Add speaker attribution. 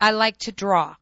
Speaker 1: I like to draw.